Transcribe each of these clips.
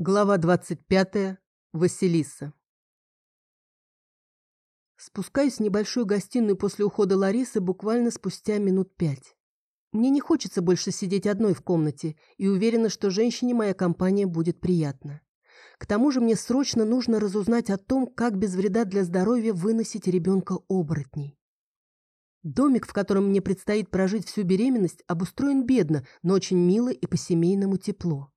Глава 25. Василиса. Спускаюсь в небольшую гостиную после ухода Ларисы буквально спустя минут пять. Мне не хочется больше сидеть одной в комнате и уверена, что женщине моя компания будет приятна. К тому же мне срочно нужно разузнать о том, как без вреда для здоровья выносить ребенка оборотней. Домик, в котором мне предстоит прожить всю беременность, обустроен бедно, но очень мило и по-семейному тепло.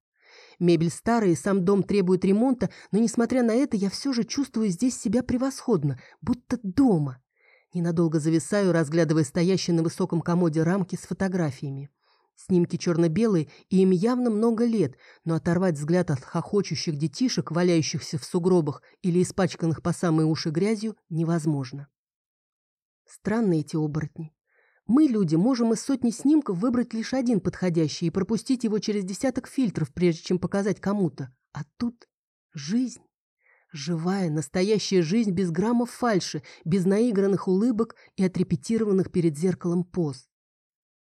Мебель старая, и сам дом требует ремонта, но, несмотря на это, я все же чувствую здесь себя превосходно, будто дома. Ненадолго зависаю, разглядывая стоящие на высоком комоде рамки с фотографиями. Снимки черно-белые, и им явно много лет, но оторвать взгляд от хохочущих детишек, валяющихся в сугробах или испачканных по самые уши грязью, невозможно. Странные эти оборотни. Мы, люди, можем из сотни снимков выбрать лишь один подходящий и пропустить его через десяток фильтров, прежде чем показать кому-то. А тут жизнь. Живая, настоящая жизнь без граммов фальши, без наигранных улыбок и отрепетированных перед зеркалом поз.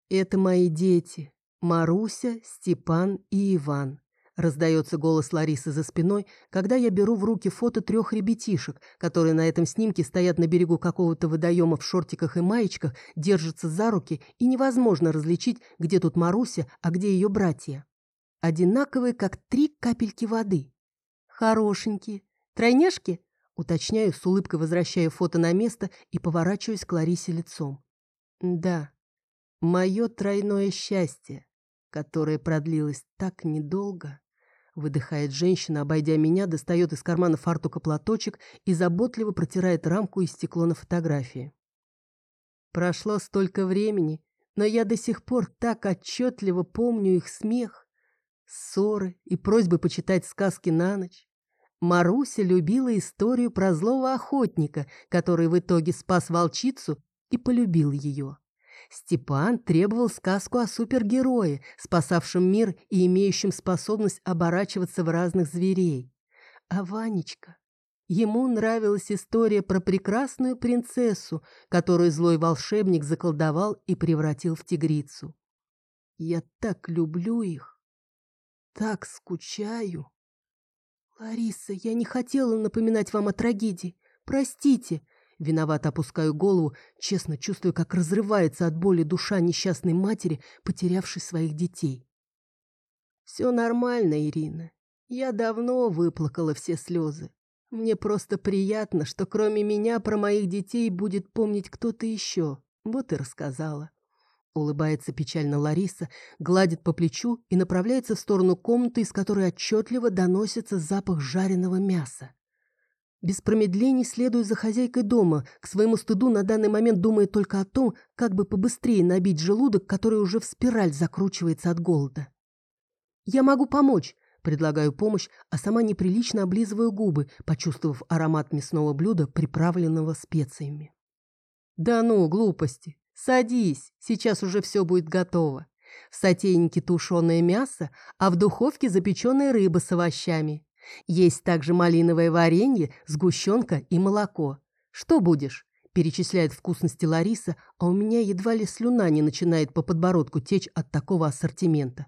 Это мои дети. Маруся, Степан и Иван. Раздается голос Ларисы за спиной, когда я беру в руки фото трех ребятишек, которые на этом снимке стоят на берегу какого-то водоема в шортиках и маечках, держатся за руки, и невозможно различить, где тут Маруся, а где ее братья. Одинаковые, как три капельки воды. Хорошенькие. Тройняшки? Уточняю, с улыбкой возвращая фото на место и поворачиваюсь к Ларисе лицом. Да, мое тройное счастье, которое продлилось так недолго. Выдыхает женщина, обойдя меня, достает из кармана фартука платочек и заботливо протирает рамку и стекло на фотографии. Прошло столько времени, но я до сих пор так отчетливо помню их смех, ссоры и просьбы почитать сказки на ночь. Маруся любила историю про злого охотника, который в итоге спас волчицу и полюбил ее. Степан требовал сказку о супергерое, спасавшем мир и имеющем способность оборачиваться в разных зверей. А Ванечка... Ему нравилась история про прекрасную принцессу, которую злой волшебник заколдовал и превратил в тигрицу. Я так люблю их, так скучаю. Лариса, я не хотела напоминать вам о трагедии. Простите, Виновато опускаю голову, честно чувствую, как разрывается от боли душа несчастной матери, потерявшей своих детей. Все нормально, Ирина. Я давно выплакала все слезы. Мне просто приятно, что кроме меня про моих детей будет помнить кто-то еще. Вот и рассказала. Улыбается печально Лариса, гладит по плечу и направляется в сторону комнаты, из которой отчетливо доносится запах жареного мяса. Без промедлений следую за хозяйкой дома, к своему стыду на данный момент думая только о том, как бы побыстрее набить желудок, который уже в спираль закручивается от голода. «Я могу помочь», — предлагаю помощь, а сама неприлично облизываю губы, почувствовав аромат мясного блюда, приправленного специями. «Да ну, глупости. Садись, сейчас уже все будет готово. В сотейнике тушеное мясо, а в духовке запеченная рыба с овощами. Есть также малиновое варенье, сгущенка и молоко. Что будешь? Перечисляет вкусности Лариса, а у меня едва ли слюна не начинает по подбородку течь от такого ассортимента.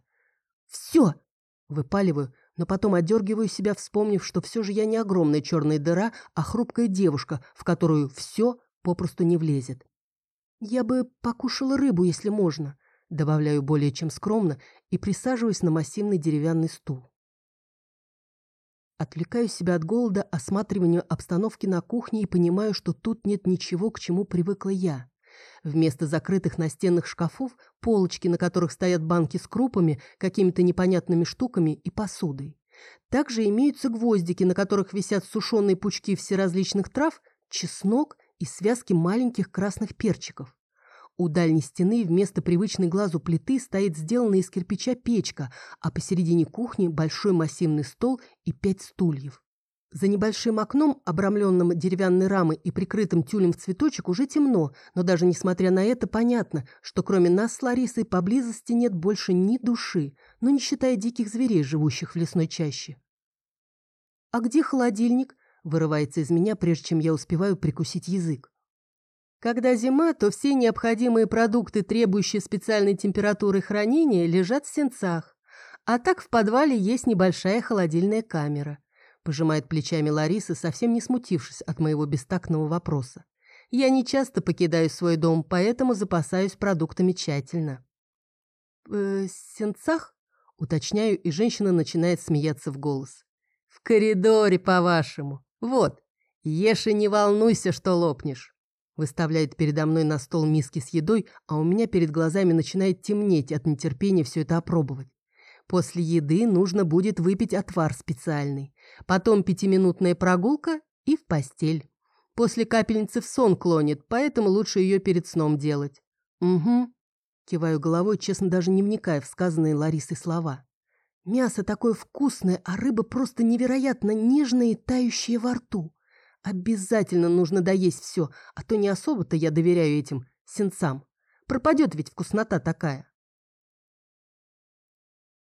«Все!» – выпаливаю, но потом одергиваю себя, вспомнив, что все же я не огромная черная дыра, а хрупкая девушка, в которую все попросту не влезет. «Я бы покушала рыбу, если можно», – добавляю более чем скромно и присаживаюсь на массивный деревянный стул. Отвлекаю себя от голода, осматриванию обстановки на кухне и понимаю, что тут нет ничего, к чему привыкла я. Вместо закрытых настенных шкафов – полочки, на которых стоят банки с крупами, какими-то непонятными штуками и посудой. Также имеются гвоздики, на которых висят сушеные пучки всеразличных трав, чеснок и связки маленьких красных перчиков. У дальней стены вместо привычной глазу плиты стоит сделанная из кирпича печка, а посередине кухни большой массивный стол и пять стульев. За небольшим окном, обрамленным деревянной рамой и прикрытым тюлем в цветочек, уже темно, но даже несмотря на это понятно, что кроме нас с Ларисой поблизости нет больше ни души, но не считая диких зверей, живущих в лесной чаще. «А где холодильник?» – вырывается из меня, прежде чем я успеваю прикусить язык. Когда зима, то все необходимые продукты, требующие специальной температуры хранения, лежат в сенцах, А так в подвале есть небольшая холодильная камера. Пожимает плечами Лариса, совсем не смутившись от моего бестактного вопроса. Я не часто покидаю свой дом, поэтому запасаюсь продуктами тщательно. «Э, «Сенцах?» — уточняю, и женщина начинает смеяться в голос. «В коридоре, по-вашему. Вот, ешь и не волнуйся, что лопнешь». Выставляет передо мной на стол миски с едой, а у меня перед глазами начинает темнеть от нетерпения все это опробовать. После еды нужно будет выпить отвар специальный. Потом пятиминутная прогулка и в постель. После капельницы в сон клонит, поэтому лучше ее перед сном делать. Угу. Киваю головой, честно даже не вникая в сказанные Ларисой слова. Мясо такое вкусное, а рыба просто невероятно нежная и тающая во рту. Обязательно нужно доесть все, а то не особо-то я доверяю этим сенцам. Пропадет ведь вкуснота такая.